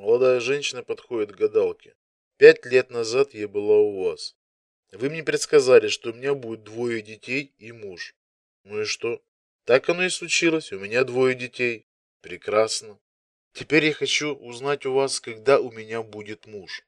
Молодая женщина подходит к гадалке. Пять лет назад я была у вас. Вы мне предсказали, что у меня будет двое детей и муж. Ну и что? Так оно и случилось. У меня двое детей. Прекрасно. Теперь я хочу узнать у вас, когда у меня будет муж.